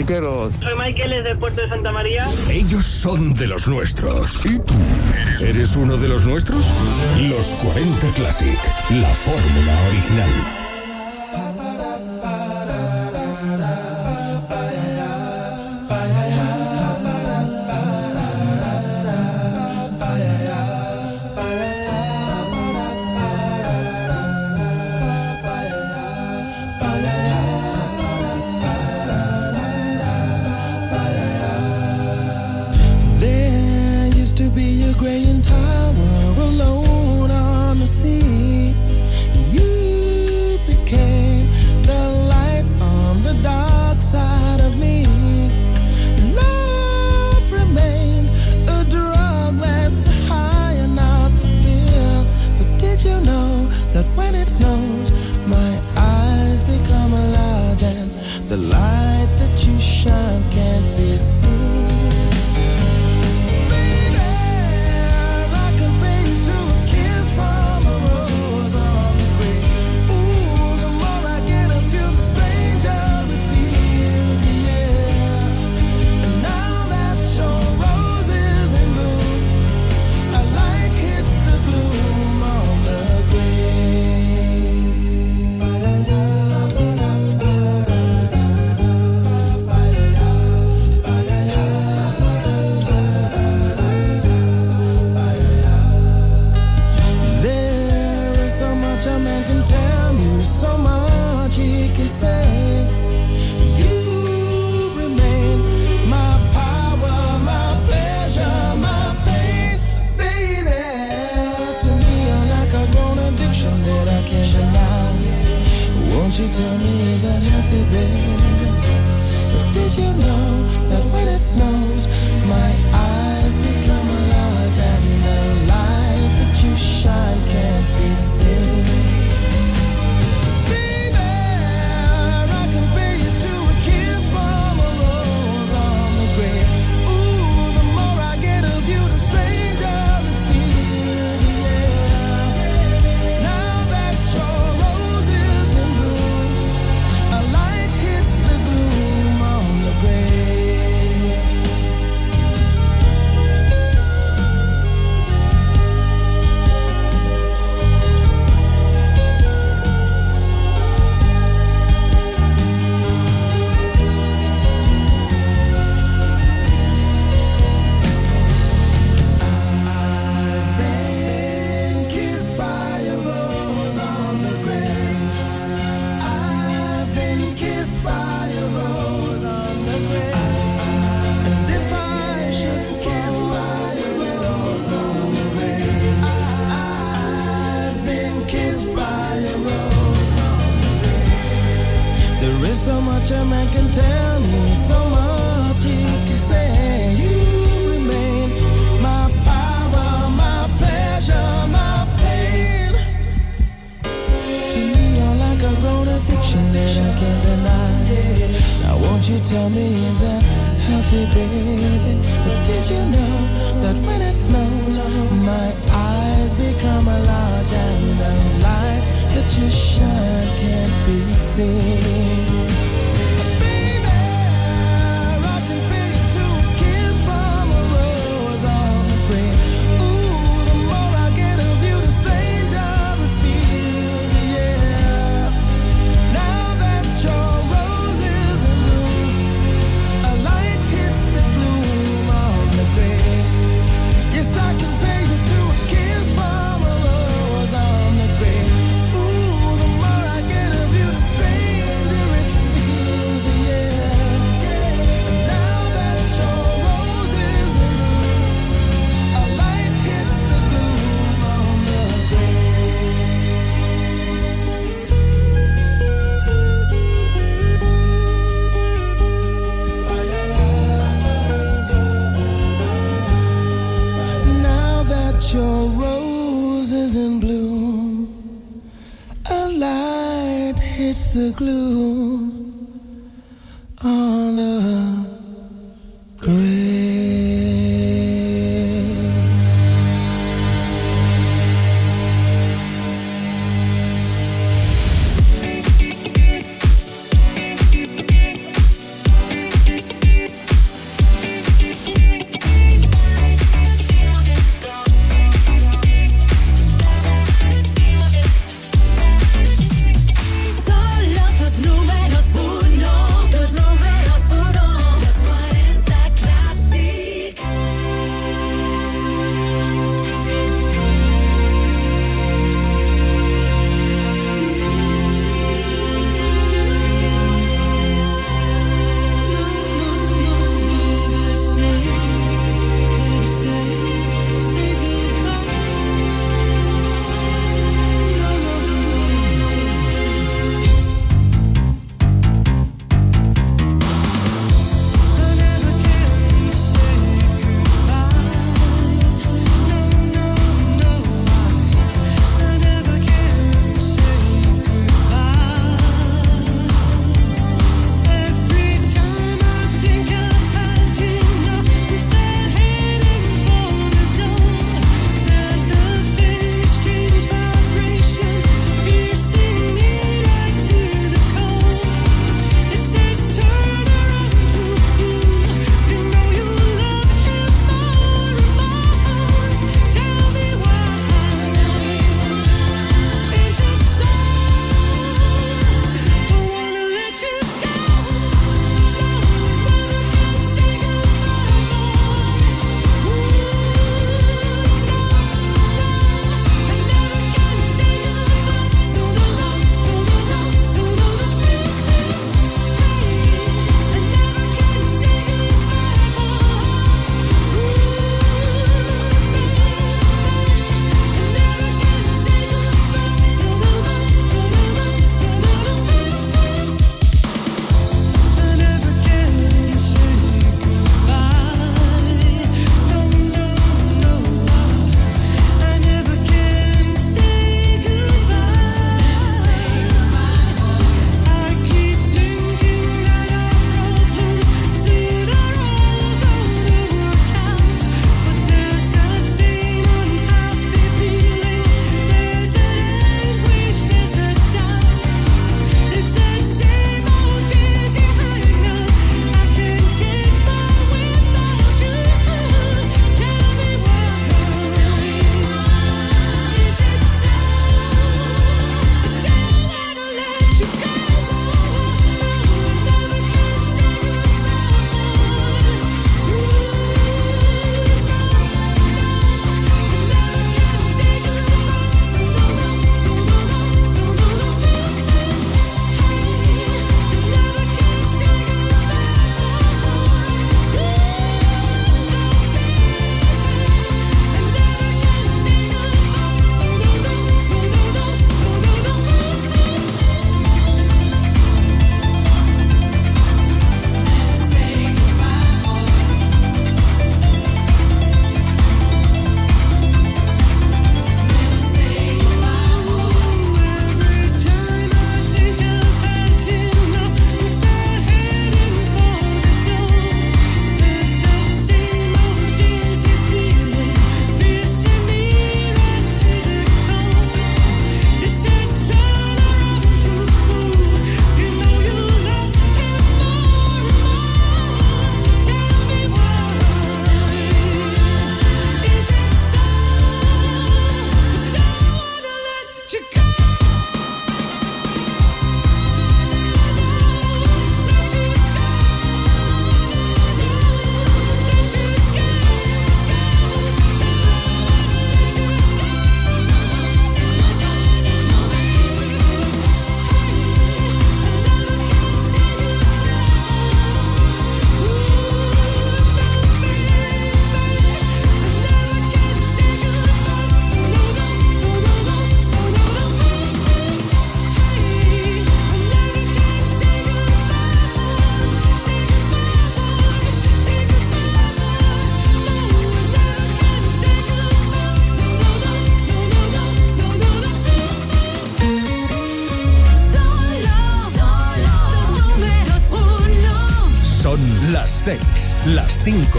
aquí en 40 Clasiqueros. Soy Michael, es del puerto de Santa María. Ellos son de los nuestros. ¿Y tú? ¿Eres uno de los nuestros? Los 40 Classic, la fórmula original.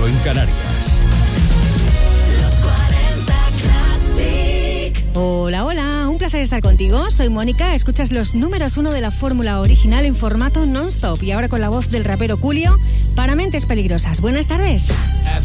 5 en Canarias. Hola, hola, un placer estar contigo. Soy Mónica, escuchas los números uno de la fórmula original en formato non-stop y ahora con la voz del rapero Julio para Mentes Peligrosas. Buenas tardes.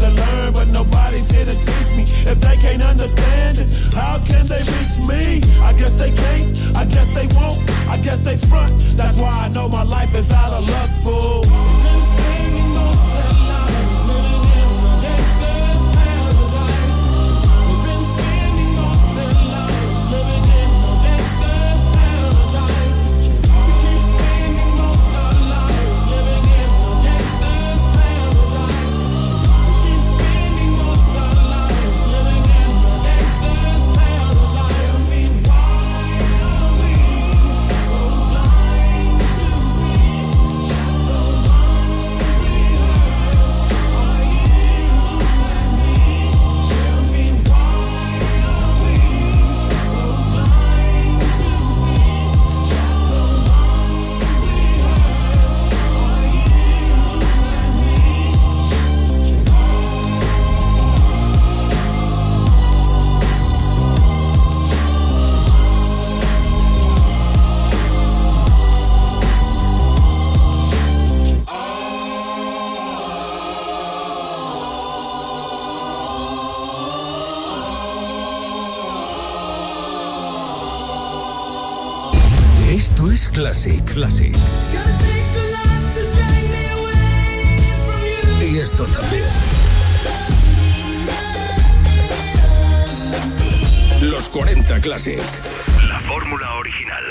got to learn, but nobody's here to teach me. If they can't understand it, how can they reach me? I guess they can't, I guess they won't, I guess they front. That's why I know my life is out of luck, fool. Esto es Classic, Classic. Y esto también. Los 40 Classic. La fórmula original.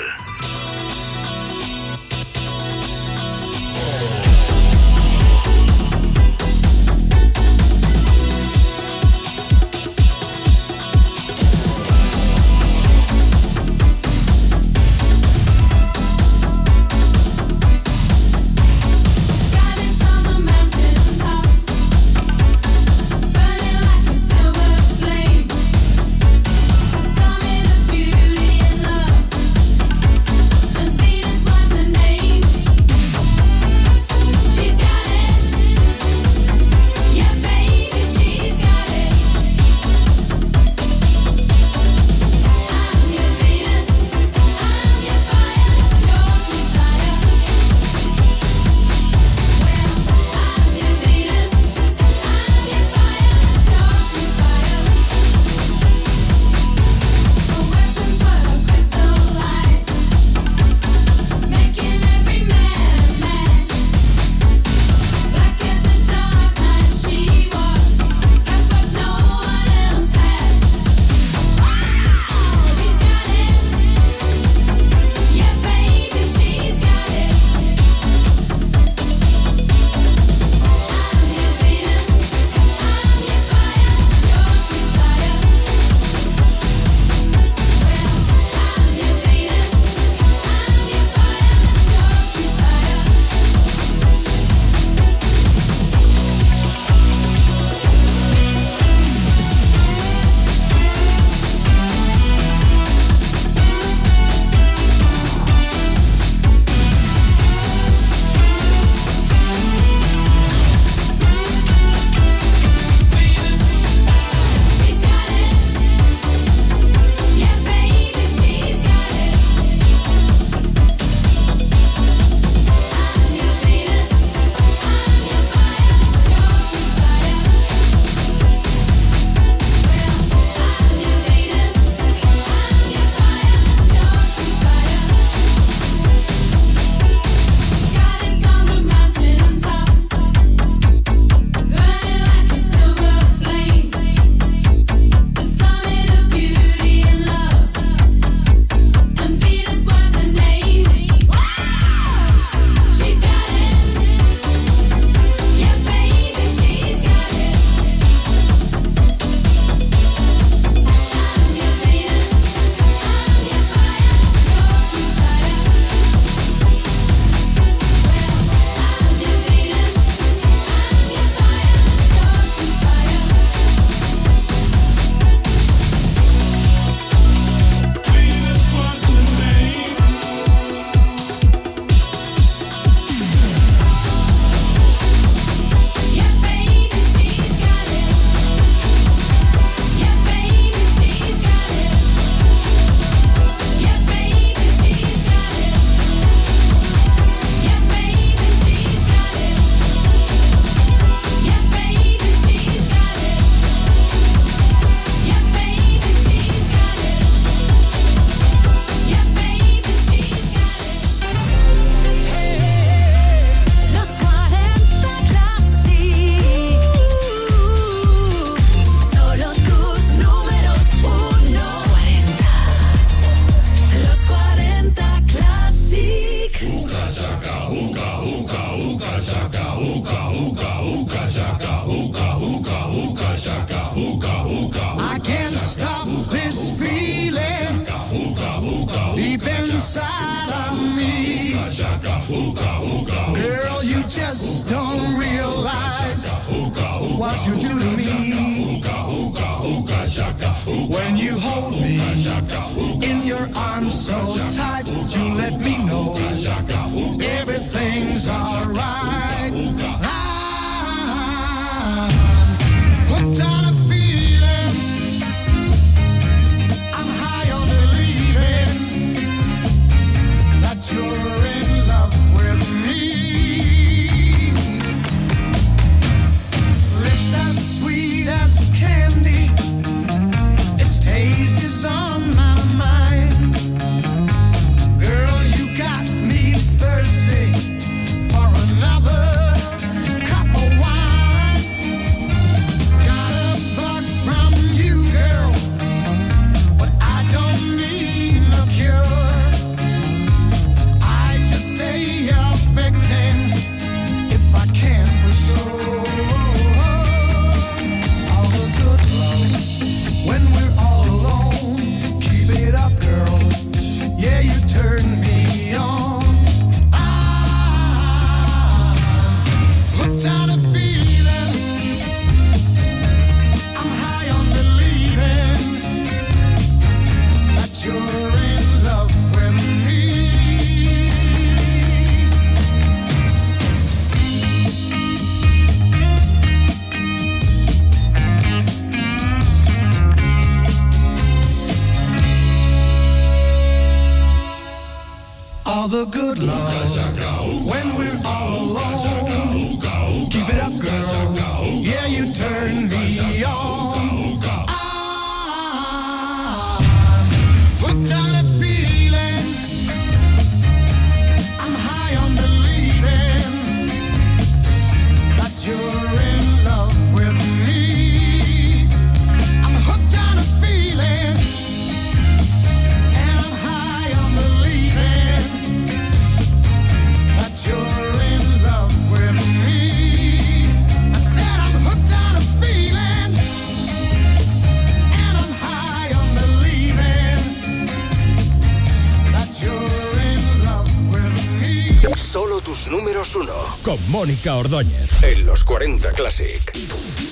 Mónica Ordóñez en los 40 Classic.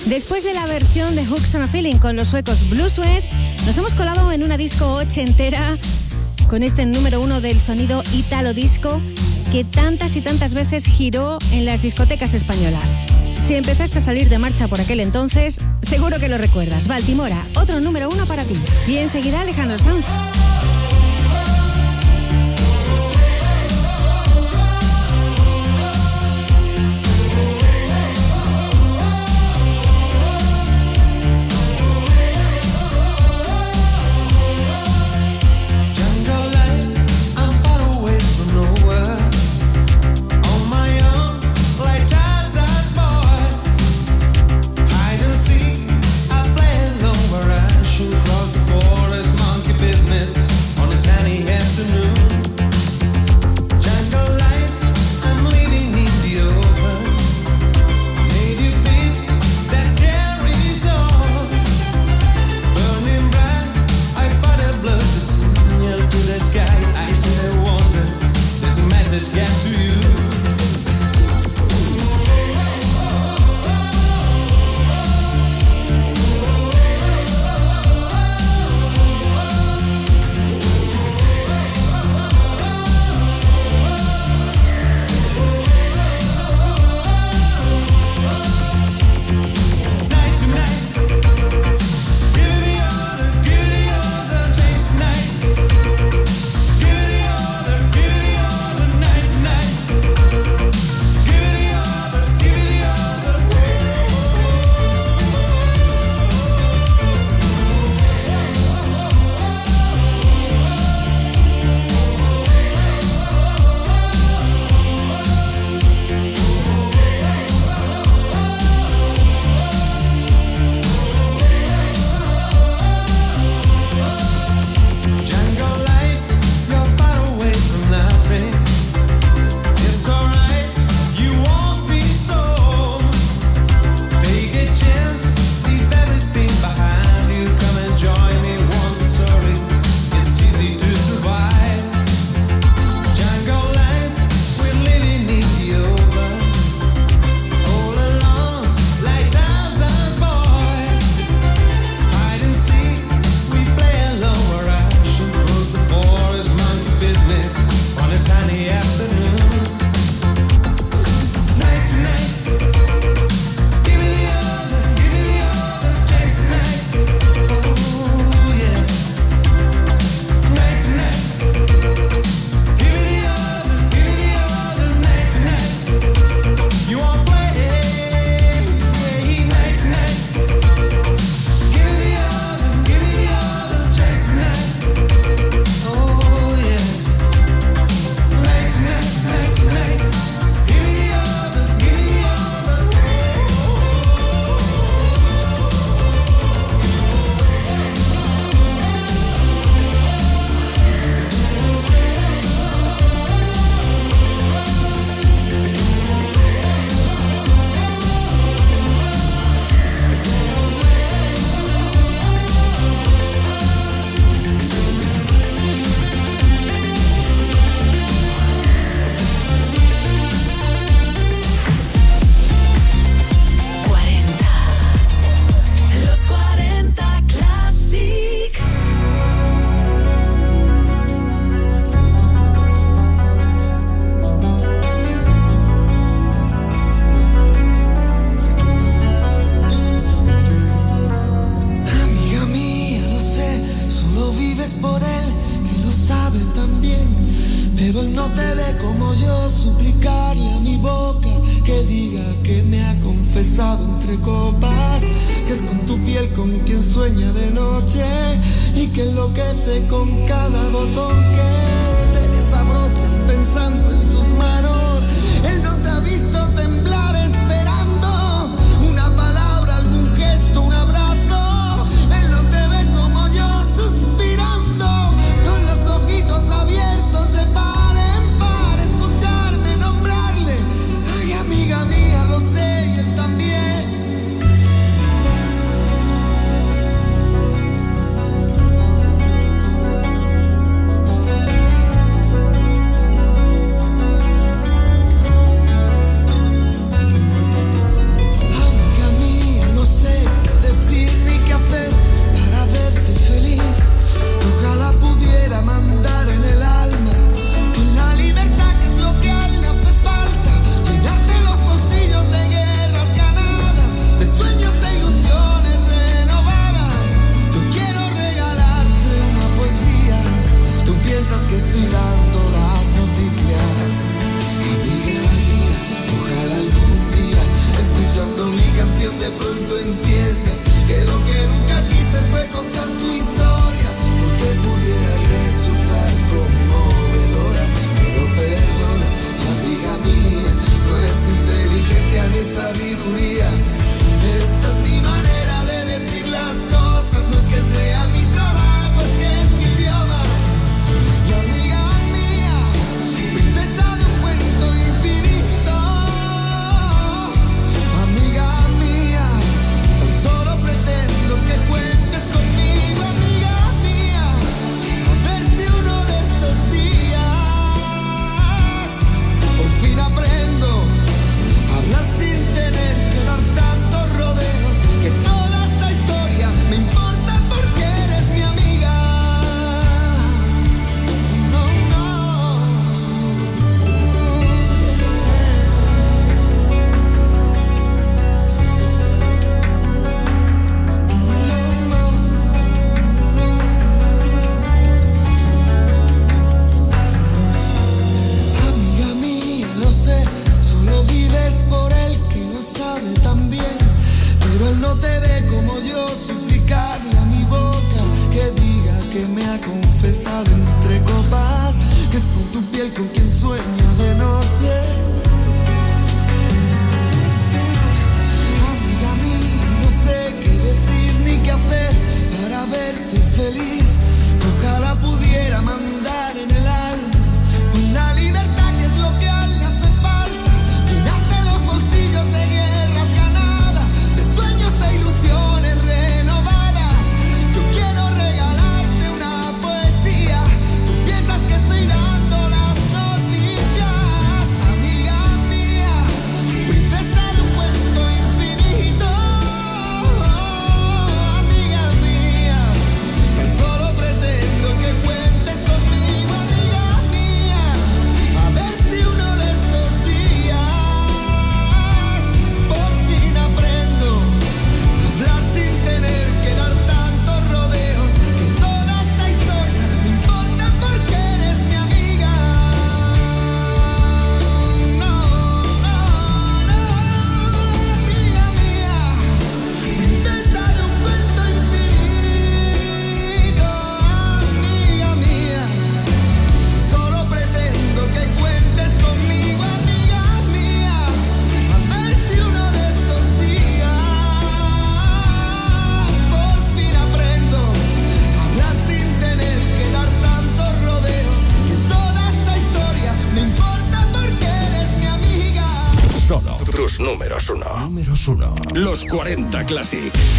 Después de la versión de Hooks on a Feeling con los suecos Blue Sweat, nos hemos colado en una disco ochentera con este número uno del sonido italo disco que tantas y tantas veces giró en las discotecas españolas. Si empezaste a salir de marcha por aquel entonces, seguro que lo recuerdas. Baltimora, otro número uno para ti. Y enseguida Alejandro Sanz. Yeah, do. 40 Classic.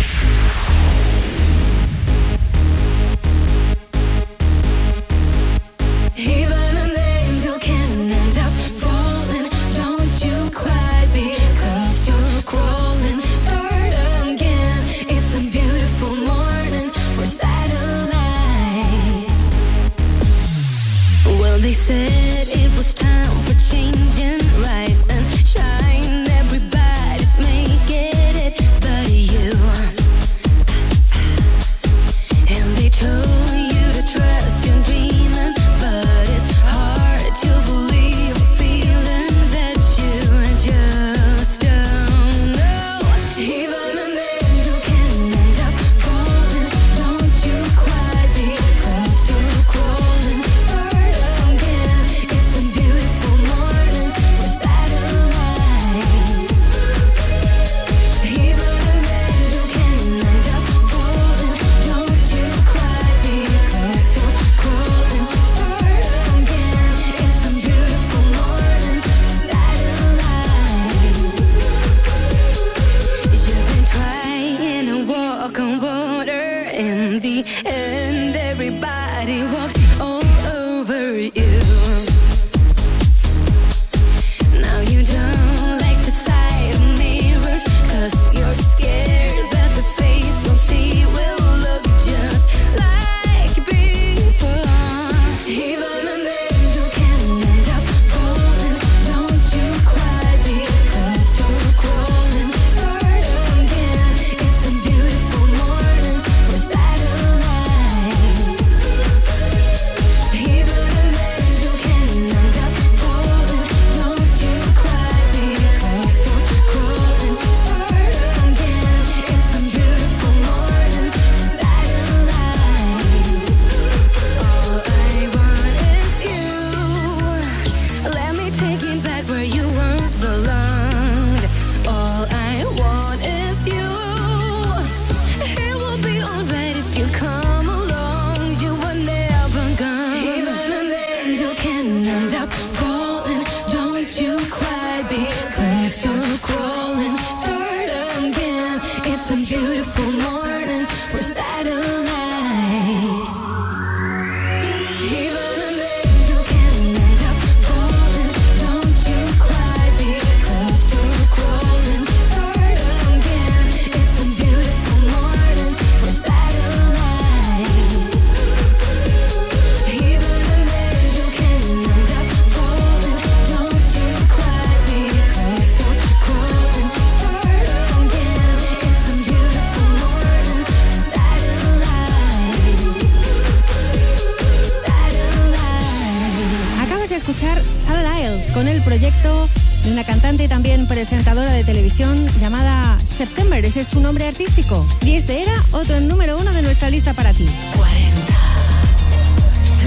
con el proyecto de una cantante y también presentadora de televisión llamada September. Ese es su nombre artístico. Y este era otro número uno de nuestra lista para ti. 40.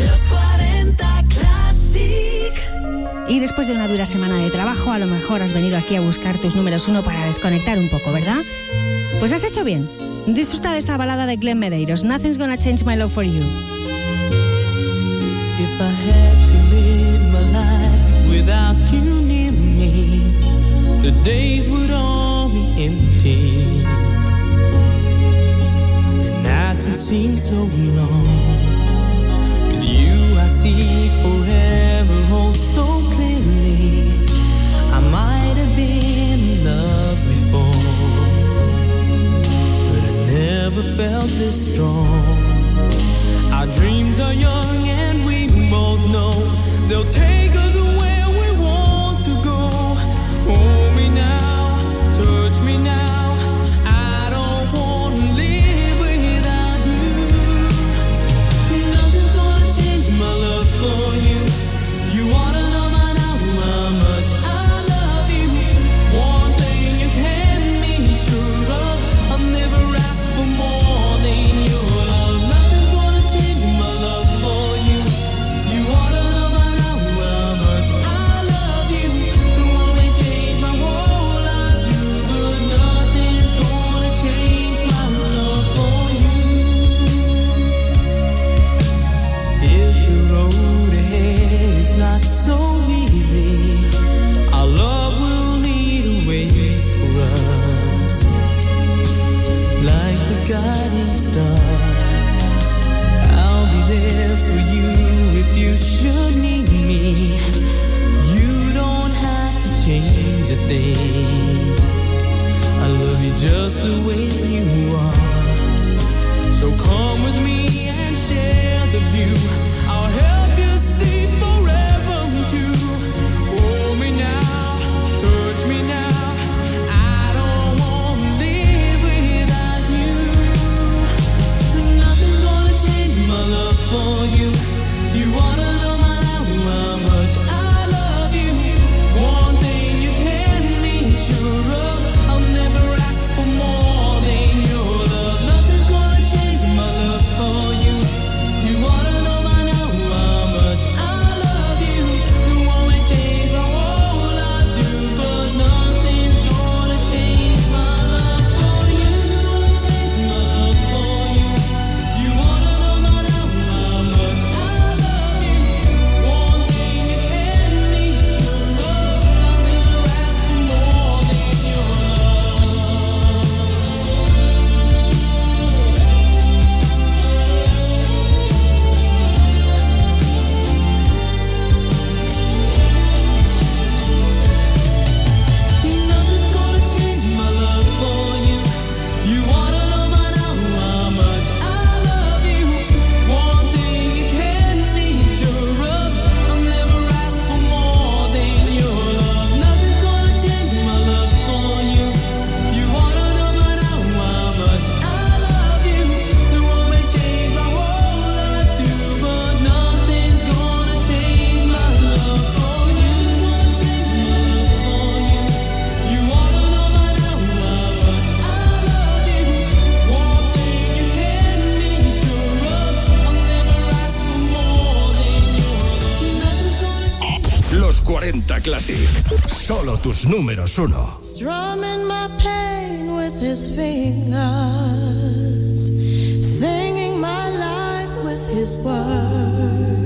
Los 40 Classic. Y después de una dura semana de trabajo, a lo mejor has venido aquí a buscar tus números uno para desconectar un poco, ¿verdad? Pues has hecho bien. Disfruta de esta balada de Glenn Medeiros, Nothing's Gonna Change My Love for You. If without you near me, the days would all be empty. And I could seem so long. With you, I see forever, oh, so Los 40 Classic. Solo tus números uno. Strumming my pain with his fingers. Singing my life with his words.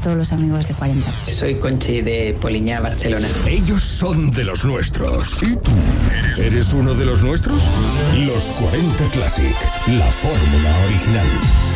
A todos los amigos de 40. Soy Conchi de Poliñá, Barcelona. Ellos son de los nuestros. ¿Y tú? ¿Eres uno de los nuestros? Los 40 Classic. La fórmula original.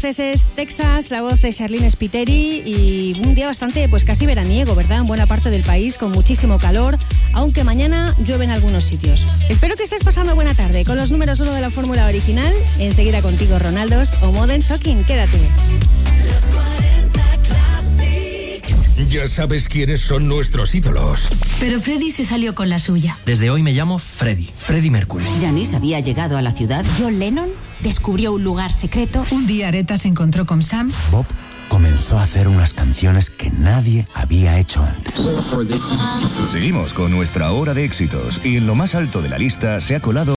Los escoceses Texas, la voz de Charlene Spiteri y un día bastante, pues casi veraniego, ¿verdad? En buena parte del país con muchísimo calor, aunque mañana llueve en algunos sitios. Espero que estés pasando buena tarde con los números uno de la fórmula original. Enseguida contigo Ronaldos o Modern Talking. Quédate. Ya sabes quiénes son nuestros ídolos. Pero Freddy se salió con la suya. Desde hoy me llamo Freddy, Freddy Mercury. Janice había llegado a la ciudad. John Lennon descubrió un lugar secreto. Un día Areta se encontró con Sam. Bob comenzó a hacer unas canciones que nadie había hecho antes. Seguimos con nuestra hora de éxitos y en lo más alto de la lista se ha colado